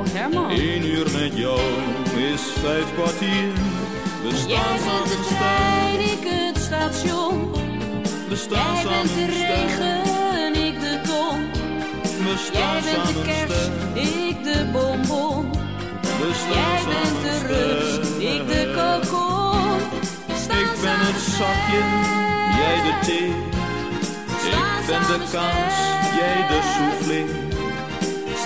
Oh Herman. Eén uur met jou is vijf kwartier. We staan Jij bent de trein, ik het station. we staan Jij bent de regen, ik de ton. We Jij bent de samen kers, sterk. ik de bonbon. We staan Jij bent de rups, ik de kokon. Ik ben het zakje, jij de thee. Ik ben de kaas, jij de soufflé.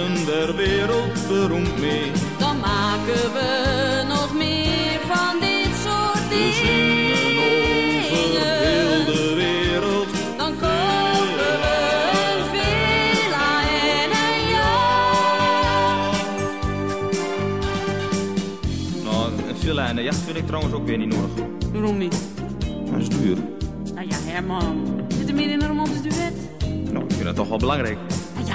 weet worden we wereldberoemd mee. dan maken we nog meer van dit soort We zingen over heel dingen. de wereld. Dan kopen we een villa en een jacht. Nou, een villa en een jacht vind ik trouwens ook weer niet nodig. Waarom niet? Dat is duur. Nou ja, Herman. Zit er meer in een romantisch duet? Nou, ik vind het toch wel belangrijk. Nou ja,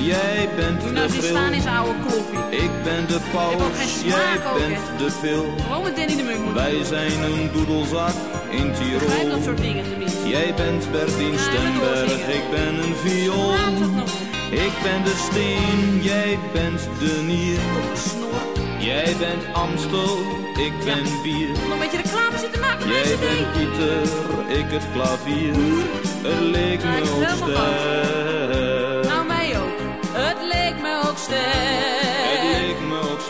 jij bent Doe de nou eens die staan bril. zijn oude kloffie. Ik ben de paus, jij bent hè. de pil. Gewoon met Danny de Munk. Wij zijn een doedelzak in Begrijp Tirol. dat soort dingen tenminste. Jij bent Bertien maar Stemberg, ik ben een viool. Ik ben de steen, jij bent de nier. Jij bent Amstel, ik ben bier. Nog een beetje reclame zitten maken Jij bent. Pieter, ik het klavier. Het leek Ja, me ik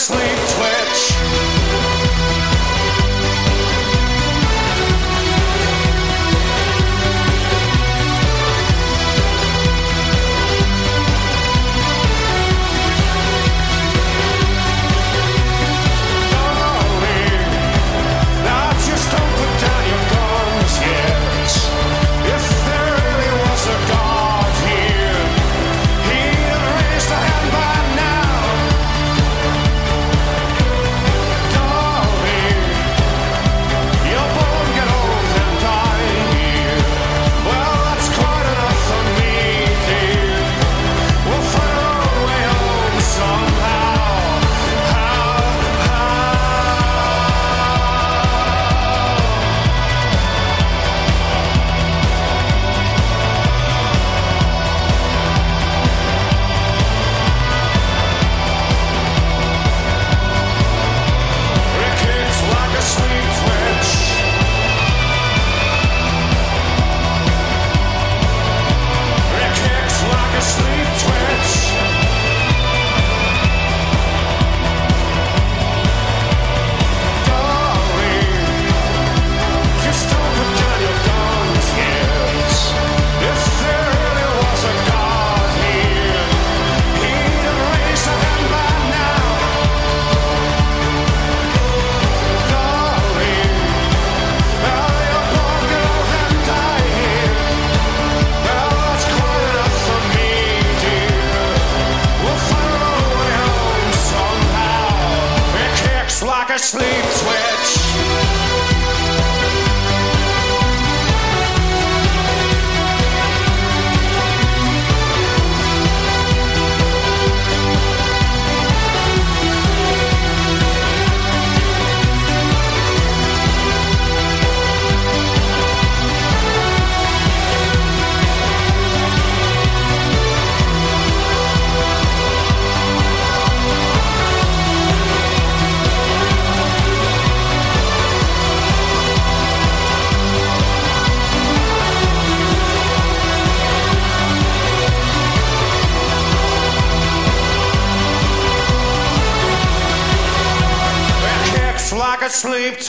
sleep 12.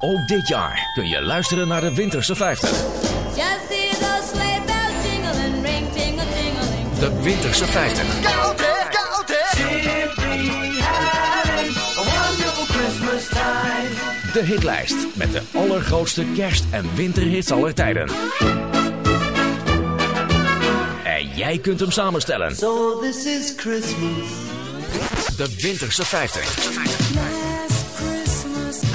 Ook dit jaar kun je luisteren naar de Winterse 50. De Winterse 50. Koud hè, koud hè. De hitlijst met de allergrootste kerst- en winterhits aller tijden. En jij kunt hem samenstellen. So this is Christmas. De Winterse 50.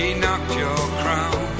He knocked your crown.